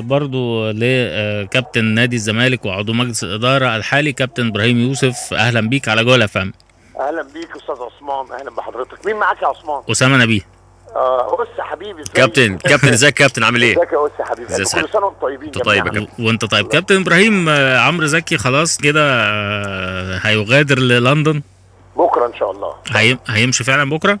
برضو لكابتن نادي الزمالك وعضو مجلس الإدارة الحالي كابتن إبراهيم يوسف أهلا بيك على Goal FM أهلا بيك أستاذ عثمان أهلا بحضرتك مين معاك يا عثمان أسامة نبيه آه اس حبيبي ازيك؟ كابتن كابتن إزيك يا كابتن عامل إيه؟ إزيك يا اس حبيبي كل؟ سنة وأنتم طيبين أنت طيب يا جميعاً. كابتن. وأنت طيب كابتن إبراهيم آه، عمرو زكي خلاص كده آه، هيغادر للندن بكرة إن شاء الله هي... هيمشي فعلا بكرة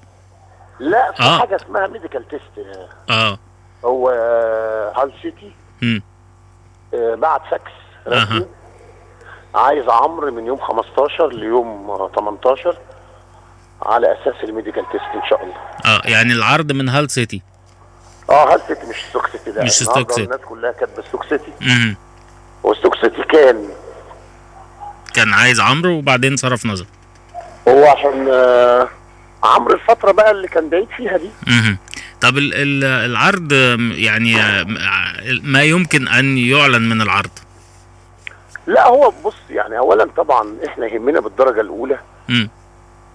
لا في آه. حاجة اسمها medical test آه هو آه، هال سيتي. آه، بعت فاكس. رسمي. عايز عمرو من يوم 15 ليوم آه، 18 على أساس ال medical test إن شاء الله. آه يعني العرض من هال سيتي آه هال سيتي مش ستوك سيتي ده. مش ستوك سيتي. الناس كلها كاتبه ستوك سيتي مم. وستوك سيتي كان؟ كان عايز عمرو وبعدين صرف نظر. هو عشان آه، عمرو الفترة بقى اللي كان بعيد فيها دي. طب ال- ال- العرض يعني ما يمكن أن يعلن من العرض؟ لا هو بص يعني اولا طبعا إحنا يهمنا بالدرجة الأولى. مم.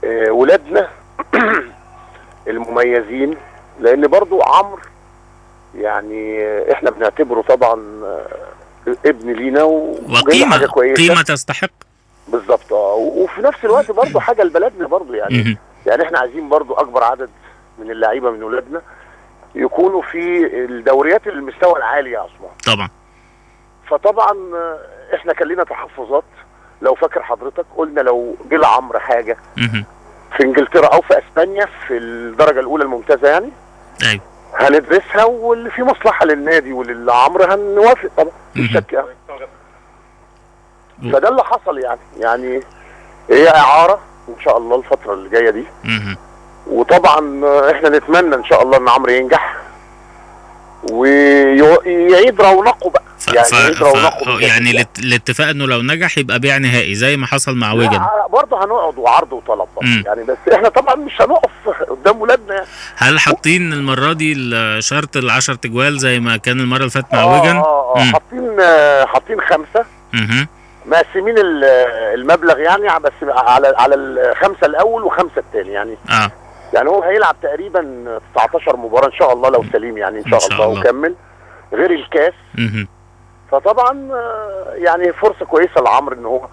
آه، ولادنا المميزين لأن برضو عمرو يعني إحنا بنعتبره طبعا آه، ابن لينا وجاي وقيمة حاجة كويسة. قيمة تستحق. بالظبط. آه وفي نفس الوقت برضو حاجة لبلدنا برضو يعني. يعني إحنا عايزين برضو أكبر عدد من اللعيبة من ولادنا. يكونوا في الدوريات المستوى العالي يا عثمان طبعا فطبعا إحنا كان لنا تحفظات لو فاكر حضرتك قلنا لو جه لعمرو حاجة. في إنجلترا أو في إسبانيا في الدرجة الأولى الممتازة يعني أيوه هندرسها واللي فيه مصلحة للنادي وللعمرو هنوافق طبعا مهم. شك يعني. فده اللي حصل يعني يعني هي إعارة إن شاء الله الفترة اللي جاية دي. وطبعا آه، إحنا نتمنى إن شاء الله إن عمرو ينجح ويعيد رونقه بقى. ف... يعني ف... يعيد ف... رونقه آه، بجد يعني الات- الاتفاق إنه لو نجح يبقى بيع نهائي زي ما حصل مع ويجن. برضه هنقعد وعرض وطلب مم. يعني بس إحنا طبعا مش هنقف قدام ولادنا يعني. هل حاطين المرة دي ال- شرط العشر تجوال زي ما كان المرة اللي فاتت مع آه ويجن؟ آه مم. حاطين آه، حاطين خمسة. مقسمين ال- المبلغ يعني بس على على الخمسة الأول وخمسة الثاني يعني. آه. يعني هو هيلعب تقريبا 19 مباراة إن شاء الله لو سليم يعني إن شاء, إن شاء الله, الله. وكمل. غير الكاس. فطبعا آه، يعني فرصة كويسة لعمرو إن هو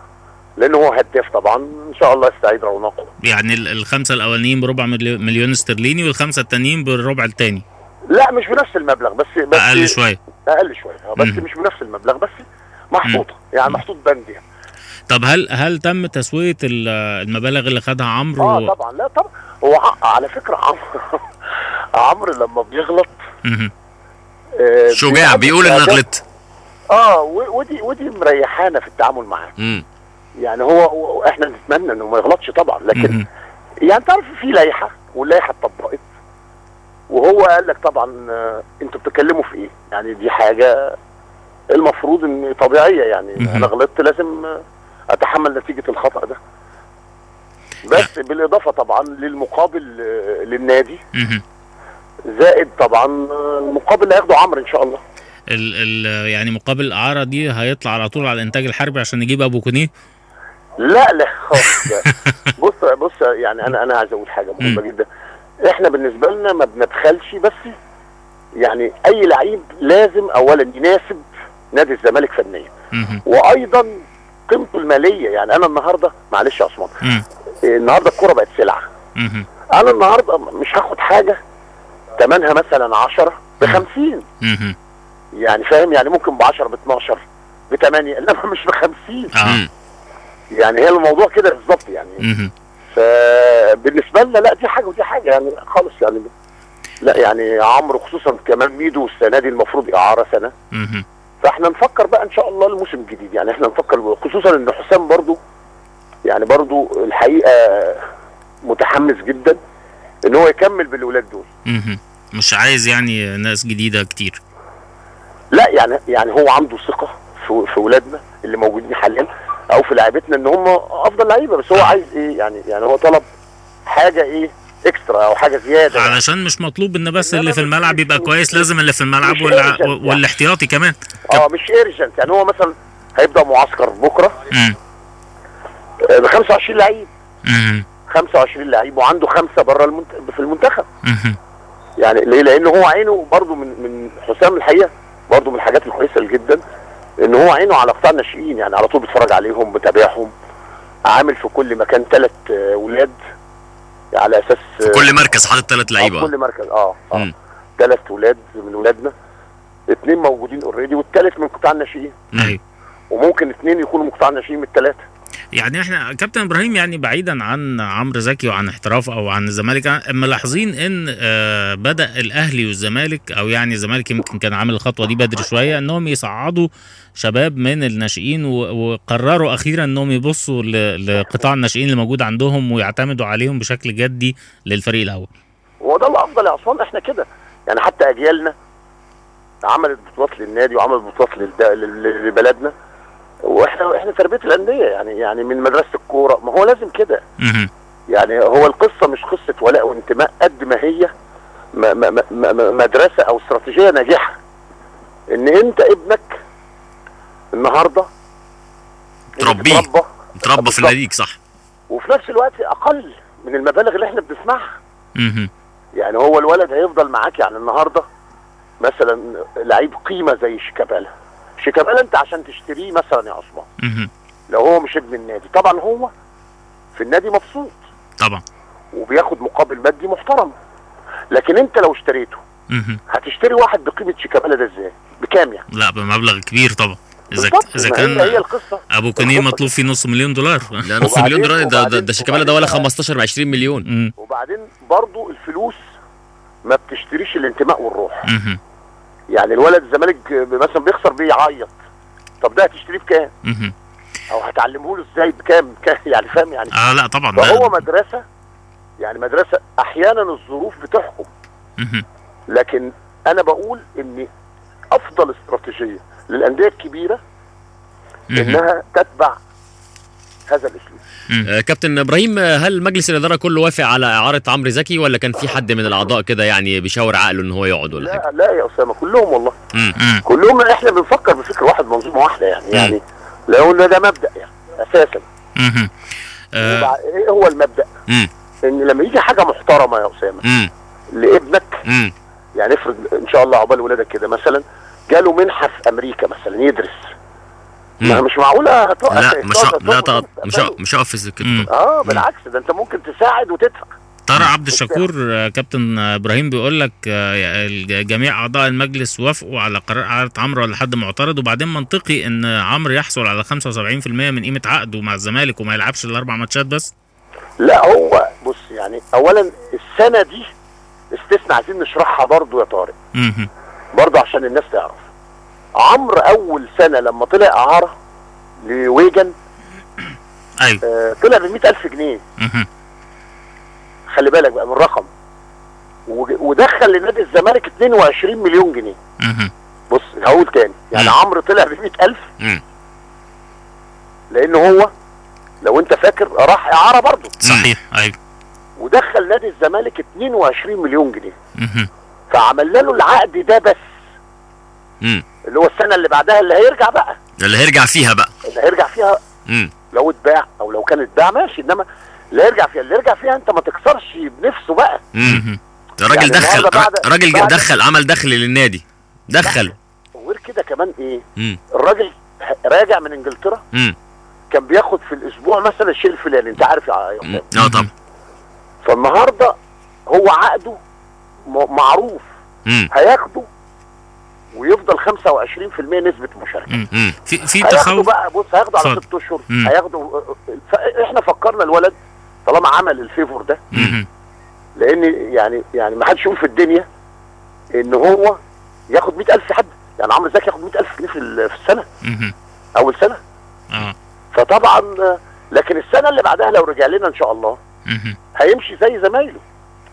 لأن هو هداف طبعا. إن شاء الله يستعيد رونقه. يعني ال- الخمسة الأولانيين بربع مليو- مليون استرليني والخمسة التانيين بالربع التاني. لا مش بنفس المبلغ بس بس أقل شوية. أقل شوية. آه، بس. مش بنفس المبلغ بس محطوطه يعني محطوط بند يعني. طب هل هل تم تسوية ال- المبالغ اللي خدها عمرو؟ آه طبعا لا طبعا هو على فكرة عمرو عمرو لما بيغلط. آه، شجاع بيقول ان غلطت آه ودي ودي مريحانا في التعامل معاه مم. يعني هو, إحنا نتمنى إنه ما يغلطش طبعا لكن مهم. يعني تعرف في لائحة واللائحة اتطبقت وهو قال لك طبعا آه، أنتوا بتتكلموا في إيه؟ يعني دي حاجة المفروض إن طبيعية يعني. أنا غلطت لازم أتحمل نتيجة الخطأ ده بس بالإضافة طبعا للمقابل آه، للنادي. زائد طبعا آه، المقابل اللي هياخده عمرو إن شاء الله ال ال يعني مقابل الإعارة دي هيطلع على طول على الإنتاج الحربي عشان يجيب أبو كونيه؟ لا لا خالص. بص بص يعني أنا أنا عايز أقول حاجة مهمة. جدا إحنا بالنسبة لنا ما بندخلش بس يعني أي لعيب لازم اولا يناسب نادي الزمالك فنيا. وأيضا قيمته المالية يعني أنا النهارده معلش يا عثمان. إيه، النهارده الكورة بقت سلعة. أنا النهارده مش هاخد حاجة ثمنها مثلا 10 ب 50 مهم. يعني فاهم يعني ممكن ب 10 ب 12 ب 8 انما مش ب 50 آه مم. يعني هي الموضوع كده بالظبط يعني. فبالنسبه لنا لا دي حاجة ودي حاجة يعني خالص يعني لا يعني عمرو خصوصا كمان ميدو السنة دي المفروض إعارة سنة. فاحنا نفكر بقى إن شاء الله الموسم الجديد. يعني إحنا نفكر خصوصا إن حسام برضو يعني برضو الحقيقة متحمس جدا إن هو يكمل بالولاد دول. مش عايز يعني ناس جديدة كتير. لا يعني يعني هو عنده ثقة في في ولادنا اللي موجودين حاليا أو في لعيبتنا إن هم أفضل لعيبة. بس هو عايز إيه؟ يعني يعني هو طلب حاجة إيه؟ اكسترا أو حاجة زيادة. علشان مش مطلوب إن بس اللي في الملعب يبقى كويس لازم اللي في الملعب والع... يعني. والاحتياطي كمان آه مش ايرجنت يعني هو مثلا هيبدأ معسكر بكرة. ب 25 لعيب مهم. 25 لعيب وعنده خمسة بره المنت... في المنتخب. يعني ليه؟ لأن هو عينه برضه من من حسام الحقيقة برضه من الحاجات الكويسة جدا إن هو عينه على قطاع الناشئين يعني على طول بيتفرج عليهم متابعهم عامل في كل مكان ثلاث ولاد على أساس في كل مركز حاطط ثلاث آه، لعيبة. كل مركز آه آه. ثلاث ولاد من ولادنا اثنين موجودين اوريدي والثالث من قطاع الناشئين. وممكن اثنين يكونوا من قطاع الناشئين من الثلاثه يعني إحنا كابتن إبراهيم يعني بعيدا عن عمرو زكي وعن احتراف أو عن الزمالك ملاحظين إن آه، بدأ الأهلي والزمالك أو يعني الزمالك يمكن كان عامل الخطوة دي بدري شوية إنهم يصعدوا شباب من الناشئين وقرروا أخيرا إنهم يبصوا لقطاع الناشئين اللي موجود عندهم ويعتمدوا عليهم بشكل جدي للفريق الأول. هو ده الافضل يا عصام إحنا كده. يعني حتى أجيالنا عملت بطولات للنادي وعملت بطولات لبلدنا. وإحنا إحنا تربية الأندية يعني يعني من مدرسة الكورة ما هو لازم كده. يعني هو القصة مش قصة ولاء وانتماء قد ما هي مدرسة أو استراتيجية ناجحة إن أنت ابنك النهارده تربيه. تربى في بالظبط. ناديك صح وفي نفس الوقت أقل من المبالغ اللي إحنا بنسمعها. يعني هو الولد هيفضل معاك يعني النهارده مثلا لعيب قيمة زي شيكابالا شيكابالا انت عشان تشتريه مثلا يا عثمان. لو هو مش ابن النادي. طبعا هو في النادي مبسوط. طبعا. وبياخد مقابل مادي محترم. لكن انت لو اشتريته. هتشتري واحد بقيمة شيكابالا ده إزاي؟ بكام يعني؟ لا بمبلغ كبير طبعا. إذا إذا كان هي, هي القصة. أبو كونيه القصة. مطلوب فيه نص مليون دولار. لا نص مليون دولار ده ده, ده شيكابالا ده ولا وبعدين- 15 ب 20 مليون. وبعدين برضو الفلوس ما بتشتريش الانتماء والروح. يعني الولد الزمالك مثلا بيخسر بيعيط. طب ده هتشتريه بكام. أو هتعلمه له إزاي بكام؟ كام يعني فاهم يعني. آه لا طبعا. فهو مدرسة يعني مدرسة أحيانا الظروف بتحكم. لكن أنا بقول ان أفضل استراتيجية للأندية الكبيرة. إنها تتبع هذا الاسلوب آه كابتن إبراهيم هل مجلس الإدارة كله وافق على إعارة عمرو زكي ولا كان في حد من الأعضاء كده يعني بيشاور عقله إن هو يقعد ولا لا لا يا أسامة كلهم والله مم. كلهم إحنا بنفكر بفكر واحد منظومة واحدة يعني مم. يعني لو قلنا ده مبدأ يعني أساسا. آه، إيه هو المبدأ؟ مم. إن لما يجي حاجة محترمة يا أسامة. لابنك مم. يعني افرض إن شاء الله عقبال ولادك كده مثلا جاله منحة في أمريكا مثلا يدرس ما مم. مش معقولة هتوقف لا مش ه- هتوقف- لا هتوقف طبعا مش. مش هقف في. آه بالعكس ده أنت ممكن تساعد وتدفع. طارق عبد الشكور آه، كابتن إبراهيم بيقول لك آه، جميع أعضاء المجلس وافقوا على قرار اعاره عمرو ولا حد معترض. وبعدين منطقي إن عمرو يحصل على 75% من قيمة عقده مع الزمالك وما يلعبش الاربع ماتشات بس. لا هو بص يعني اولا السنة دي استثناء عايزين نشرحها برضو يا طارق. برضو عشان الناس تعرف. عمرو أول سنة لما طلع أعارة لويجن أيوه آه طلع ب 100000 جنيه. خلي بالك بقى من الرقم ودخل لنادي الزمالك 22 مليون جنيه. بص هقول تاني يعني. عمرو طلع ب 100000 مم. لأن هو لو أنت فاكر راح إعارة برضه صحيح أيوه ودخل نادي الزمالك 22 مليون جنيه. فعملنا له العقد ده بس. اللي هو السنة اللي بعدها اللي هيرجع بقى اللي هيرجع فيها بقى اللي هيرجع فيها مم. لو اتباع أو لو كان اتباع ماشي إنما اللي هيرجع فيها اللي يرجع فيها أنت ما تكسرش بنفسه بقى مم. مهم. الراجل يعني دخل راجل دخل عمل دخل للنادي دخل وغير كده كمان إيه مم. الراجل راجع من إنجلترا مم. كان بياخد في الأسبوع مثلا الشيء الفلاني أنت عارف يا. آه طبعا فالنهاردة هو عقده معروف مم. هياخده ويفضل 25% نسبة مشاركة مم. مم. في في تخوف بقى بص هياخده على. ست أشهر مم. هياخده ف- إحنا فكرنا الولد طالما عمل الفيفور ده. لأن يعني يعني ما حدش يقول في الدنيا إن هو ياخد 100000 حد يعني عمرو زكي ياخد 100000 جنيه في ال- في السنة مهم. أول سنة آه فطبعا لكن السنة اللي بعدها لو رجع لنا إن شاء الله. هيمشي زي زمايله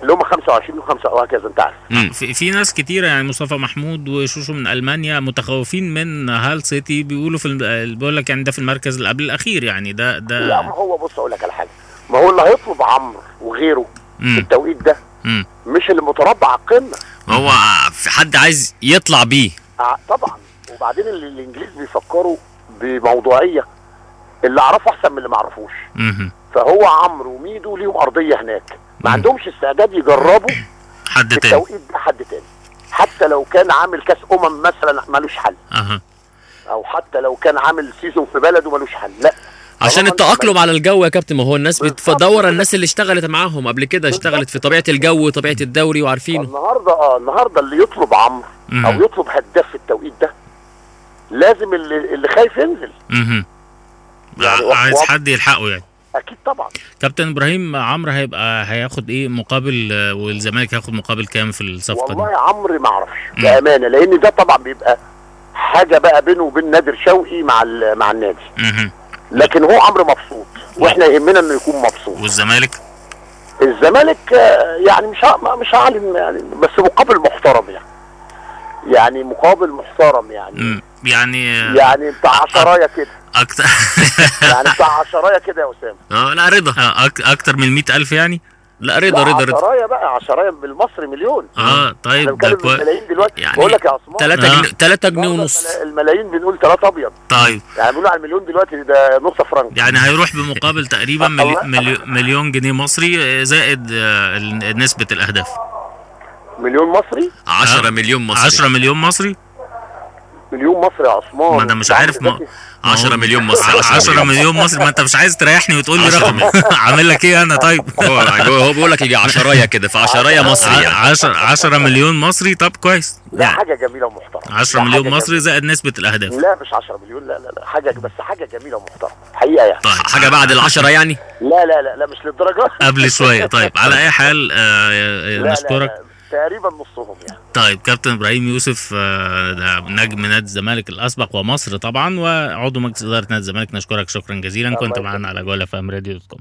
اللي هم 25 و5 وهكذا انت عارف. في, في ناس كتيرة يعني مصطفى محمود وشوشو من ألمانيا متخوفين من هال سيتي بيقولوا في الم- بيقول لك يعني ده في المركز اللي قبل الأخير يعني ده لا ما ده هو بص أقول لك على حاجة ما هو اللي هيطلب عمرو وغيره في مم. التوقيت ده مم. مش اللي متربع على القمة هو في حد عايز يطلع بيه ع- طبعا وبعدين اللي الإنجليز بيفكروا بموضوعية اللي أعرفه أحسن من اللي ما أعرفوش. فهو عمرو وميدو ليهم أرضية هناك ما. عندهمش استعداد يجربوا حد تاني التوقيت ده حد تاني حتى لو كان عامل كاس أمم مثلا ملوش حل أها أو حتى لو كان عامل سيزون في بلده ملوش حل لا عشان التأقلم على الجو يا كابتن ما هو الناس بتدور. الناس اللي اشتغلت معاهم قبل كده. اشتغلت في طبيعة الجو وطبيعة الدوري وعارفينه النهارده آه النهارده اللي يطلب عمرو. أو يطلب هداف في التوقيت ده لازم اللي, اللي خايف ينزل. يعني عايز حد يلحقه يعني أكيد طبعا. كابتن إبراهيم عمرو هيبقى هياخد إيه مقابل والزمالك هياخد مقابل كام في الصفقة والله دي؟ يا عمرو ما أعرفش. بأمانة لأن ده طبعا بيبقى حاجة بقى بينه وبين نادر شوقي مع مع النادي. لكن هو عمرو مبسوط وإحنا يهمنا إنه يكون مبسوط. والزمالك؟ الزمالك آه، يعني مش مش هعلن يعني بس مقابل محترم يعني. يعني مقابل محترم يعني. مم. يعني يعني بتاع عشرايه كده. أكتر. يعني بتاع عشرايه كده يا أسامة. آه لا رضا. أك- أكتر من مئة ألف يعني؟ لا رضا رضا رضا. عشرايه بقى عشرايه بالمصري مليون. آه طيب ده بنتكلم كويس بالملايين دلوقتي. يعني بقول لك يا عثمان. 3 آه. جنيه 3 جنيه ونص. الملا- الملايين بنقول ثلاثة أبيض. طيب. يعني بنقول على المليون دلوقتي ده نص فرنك. يعني هيروح بمقابل تقريبا ملي... ملي... مليون جنيه مصري آه، زائد آه، ال- نسبة الأهداف. مليون مصري؟ 10 مليون مصري. 10 مليون مصري؟ مليون مصري يا عثمان. ما أنا مش عارف ما- زكي. 10 مليون مصري. 10 مليون مصري. ما انت مش عايز تريحني وتقول لي 10 رقم. عامل لك إيه أنا؟ طيب. هو هو بيقول لك يجي 10 كده ف 10 مصري يعني. 10 10 مليون مصري؟ طب كويس. لا يعني حاجة جميلة ومحترمة. 10 لا، مليون مصري زائد نسبة الأهداف. جميلة. لا مش 10 مليون. لا لا لا. حاجة بس حاجة جميلة ومحترمة. حقيقة يعني. طيب حاجة بعد ال 10 يعني؟ لا لا لا لا مش للدرجة. قبل شوية. طيب على أي حال آه، لا، لا، نشكرك. لا، تقريبا نصهم يعني. طيب كابتن إبراهيم يوسف آه، ده نجم نادي الزمالك الأسبق ومصر طبعا وعضو مجلس إدارة نادي الزمالك. نشكرك شكرا جزيلا. كنت. معانا على Goal FM radio dot com.